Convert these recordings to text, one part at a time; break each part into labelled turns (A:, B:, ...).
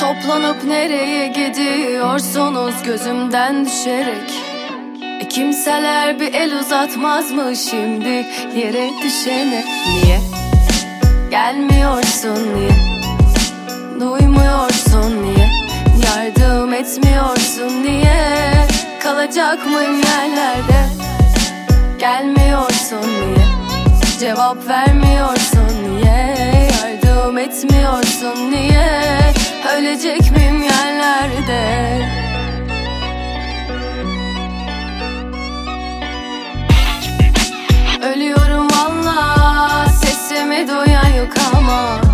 A: Toplanıp nereye gidiyorsunuz gözümden düşerek e Kimseler bir el uzatmaz mı şimdi yere düşene Niye? Gelmiyorsun niye? Duymuyorsun niye? Yardım etmiyorsun niye? Kalacak mıyım yerlerde? Gelmiyorsun niye? Cevap vermiyorsun niye? Yardım etmiyorsun? Ölecek miyim yerlerde? Ölüyorum valla Sesimi duyan yok ama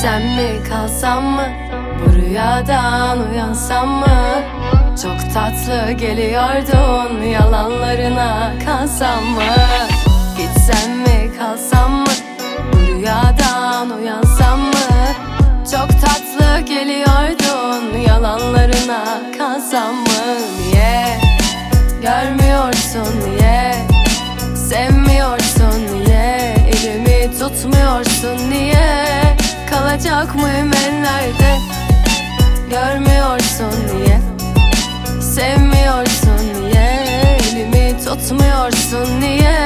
A: Gitsem mi kalsam mı? Bu rüyadan uyansam mı? Çok tatlı geliyordun Yalanlarına kalsam mı? Gitsem mi kalsam mı? Bu rüyadan uyansam mı? Çok tatlı geliyordun Yalanlarına kalsam mı Kalacak mıyım ellerde Görmüyorsun niye? Sevmiyorsun niye? Elimi tutmuyorsun niye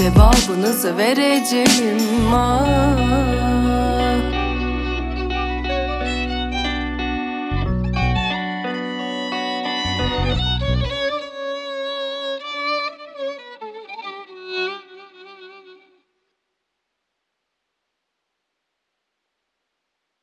A: cevabınızı vereceğim ah.